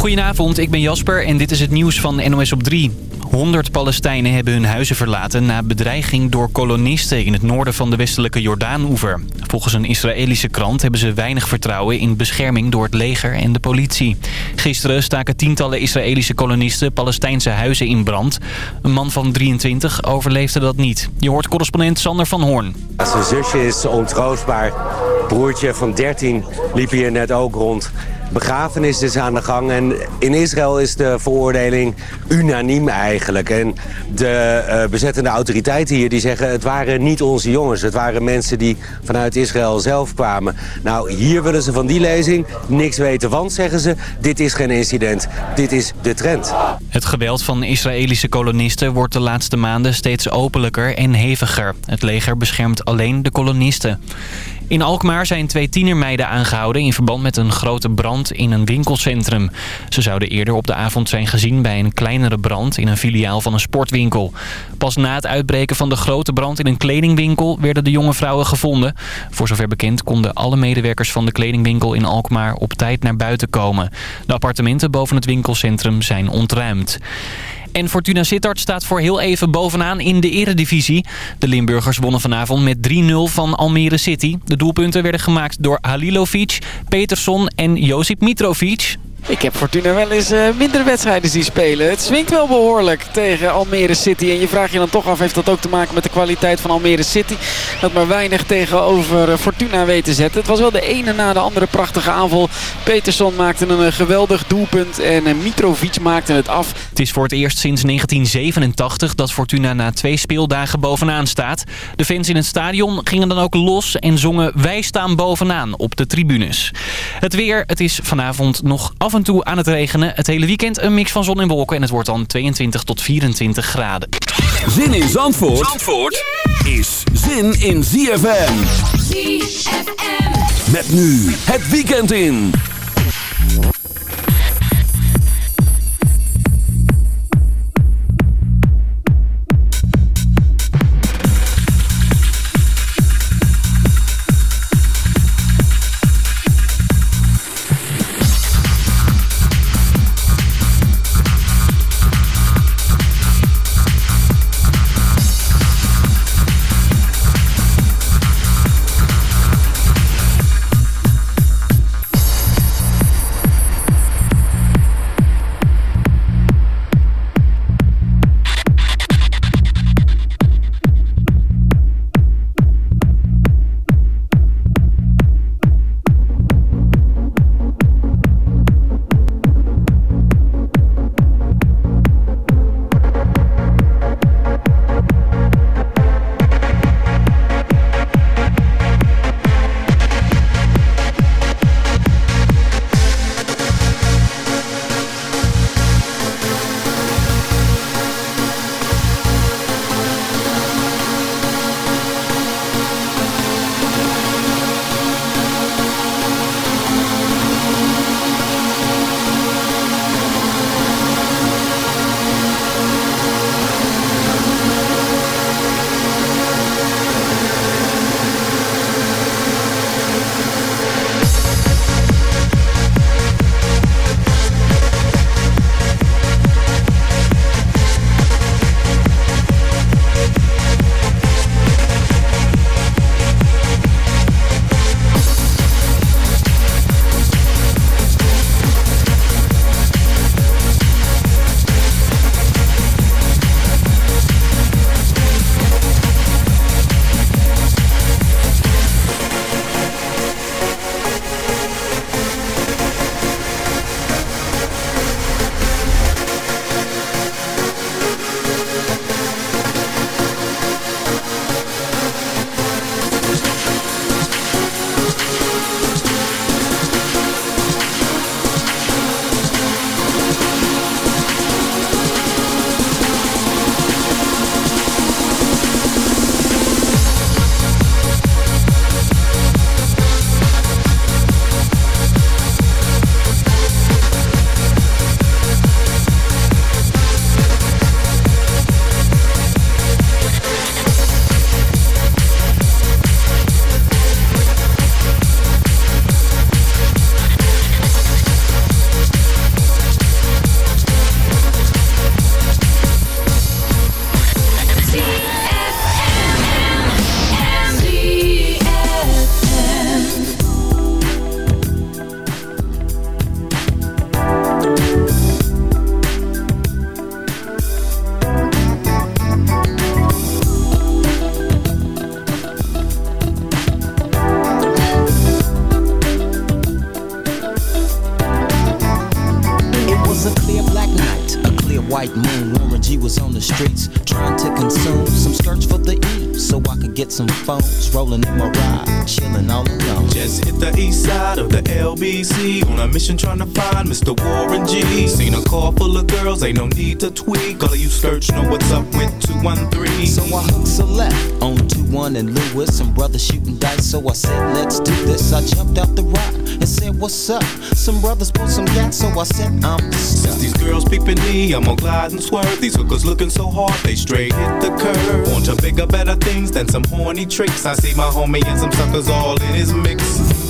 Goedenavond, ik ben Jasper en dit is het nieuws van NOS op 3. 100 Palestijnen hebben hun huizen verlaten na bedreiging door kolonisten in het noorden van de westelijke Jordaan-oever. Volgens een Israëlische krant hebben ze weinig vertrouwen in bescherming door het leger en de politie. Gisteren staken tientallen Israëlische kolonisten Palestijnse huizen in brand. Een man van 23 overleefde dat niet. Je hoort correspondent Sander van Hoorn. Zusje is ontroostbaar. Broertje van 13 liep hier net ook rond begrafenis is aan de gang. En in Israël is de veroordeling unaniem eigenlijk. En de uh, bezettende autoriteiten hier die zeggen... het waren niet onze jongens. Het waren mensen die vanuit Israël zelf kwamen. Nou, hier willen ze van die lezing niks weten. Want, zeggen ze, dit is geen incident. Dit is de trend. Het geweld van Israëlische kolonisten wordt de laatste maanden steeds openlijker en heviger. Het leger beschermt alleen de kolonisten. In Alkmaar zijn twee tienermeiden aangehouden in verband met een grote brand in een winkelcentrum. Ze zouden eerder op de avond zijn gezien bij een kleinere brand in een filiaal van een sportwinkel. Pas na het uitbreken van de grote brand in een kledingwinkel werden de jonge vrouwen gevonden. Voor zover bekend konden alle medewerkers van de kledingwinkel in Alkmaar op tijd naar buiten komen. De appartementen boven het winkelcentrum zijn ontruimd. En Fortuna Sittard staat voor heel even bovenaan in de eredivisie. De Limburgers wonnen vanavond met 3-0 van Almere City. De doelpunten werden gemaakt door Halilovic, Peterson en Josip Mitrovic. Ik heb Fortuna wel eens uh, minder wedstrijden zien spelen. Het swingt wel behoorlijk tegen Almere City. En je vraagt je dan toch af, heeft dat ook te maken met de kwaliteit van Almere City? Dat maar weinig tegenover uh, Fortuna weet te zetten. Het was wel de ene na de andere prachtige aanval. Peterson maakte een uh, geweldig doelpunt en Mitrovic maakte het af. Het is voor het eerst sinds 1987 dat Fortuna na twee speeldagen bovenaan staat. De fans in het stadion gingen dan ook los en zongen Wij staan bovenaan op de tribunes. Het weer, het is vanavond nog af af en toe aan het regenen. Het hele weekend een mix van zon en wolken. En het wordt dan 22 tot 24 graden. Zin in Zandvoort, Zandvoort is zin in ZFM. ZFM. Met nu het weekend in. Get some phones. Rolling in my ride, chilling all alone. Just hit the east side of the LBC on a mission trying to find Mr. Warren G. Seen a car full of girls, ain't no need to tweak. All of you skirts know what's up with 213. So I hooked a left on 21 and Lewis. Some brothers shooting dice, so I said, let's do this. I jumped out the rock and said, what's up? Some brothers pulled some gas, so I said, I'm stuck. Since these girls peeping me, I'm gonna glide and swerve. These hookers looking so hard, they straight hit the curve. Want to bigger, better things than some horny tricks. I see my homie and some suckers all in his mix.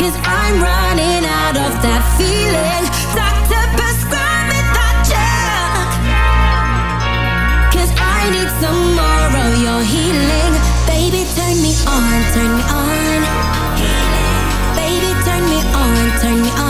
Cause I'm running out of that feeling. Doctor, prescribe me that I need some more of your healing. Baby, turn me on, turn me on. Baby, turn me on, turn me on.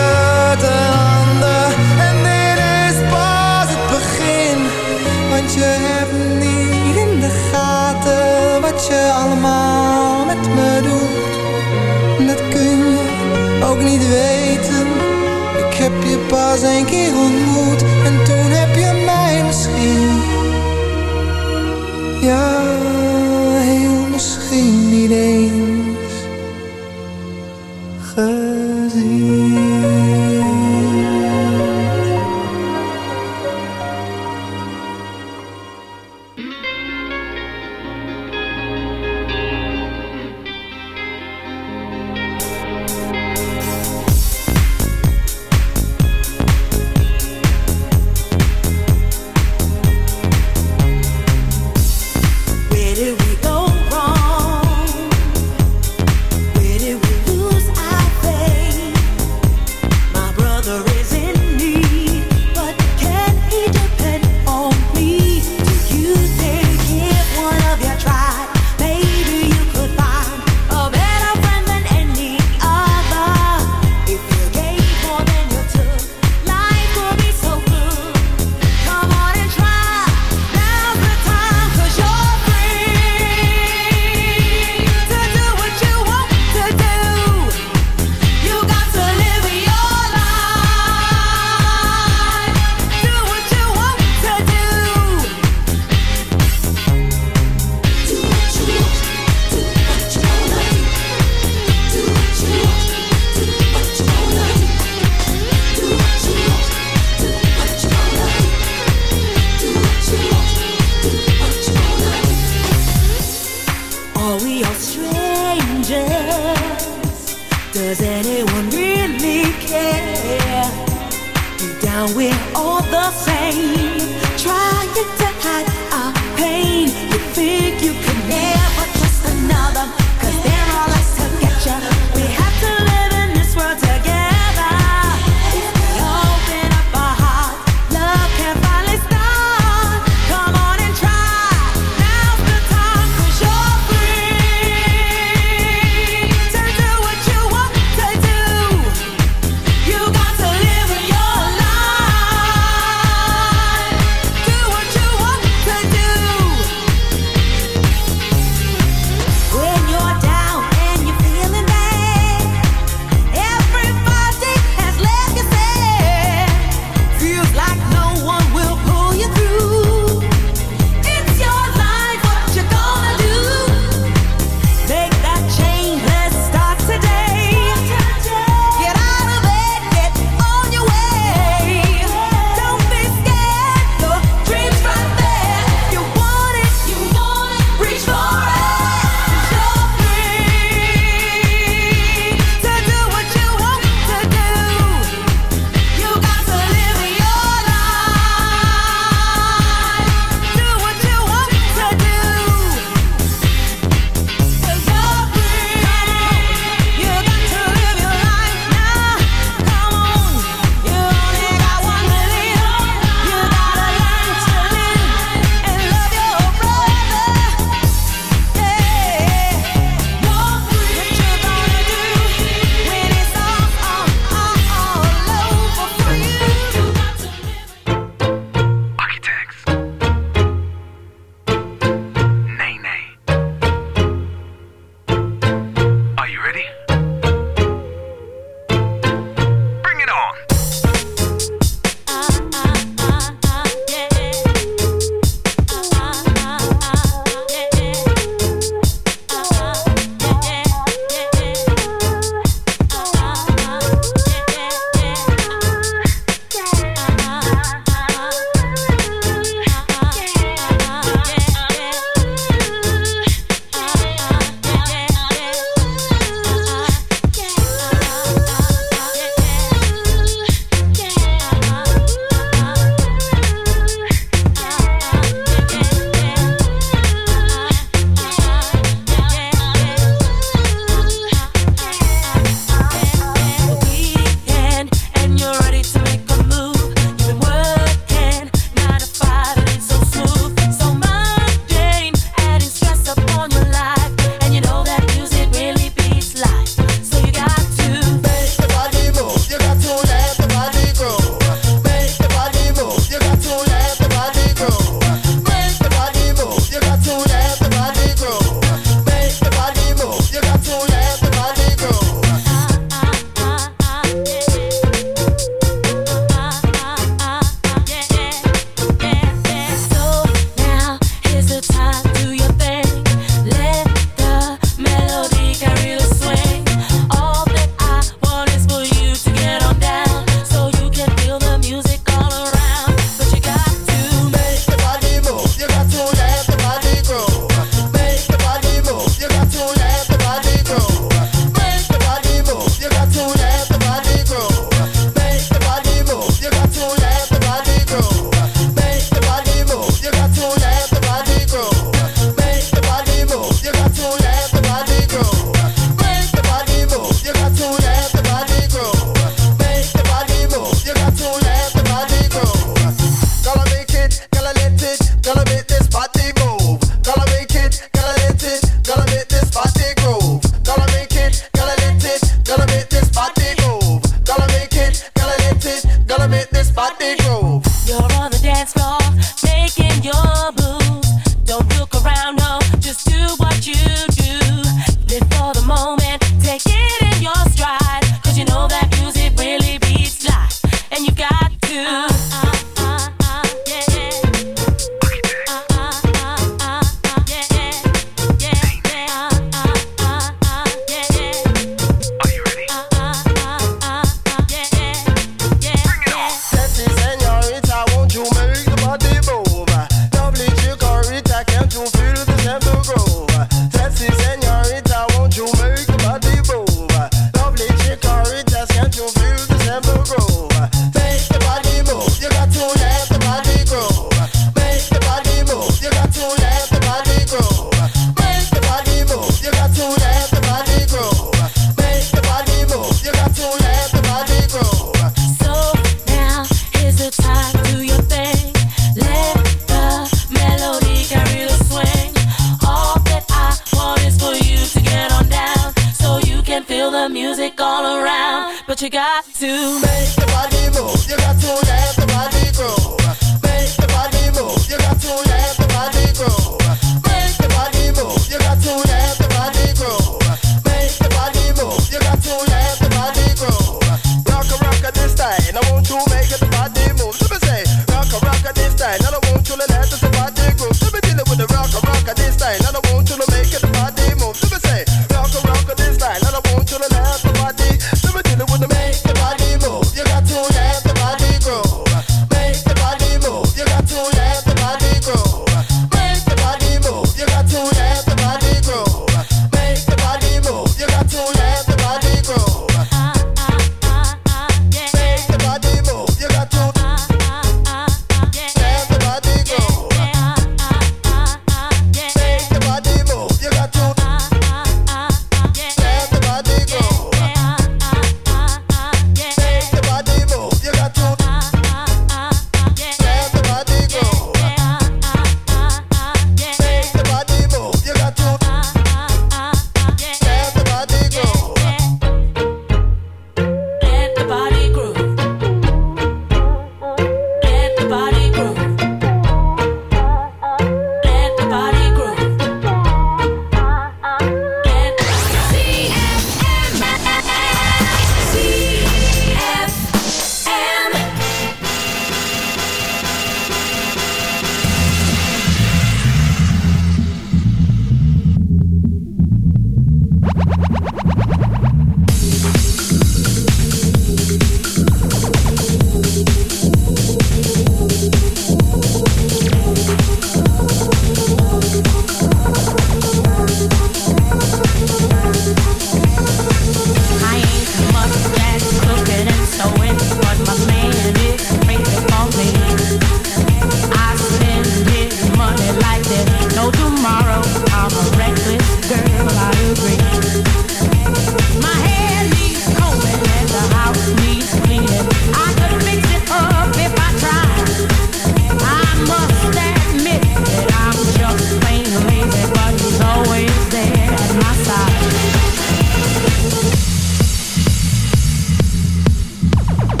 pas een keer ontmoet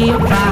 aqui pra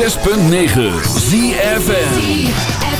106.9 ZFM.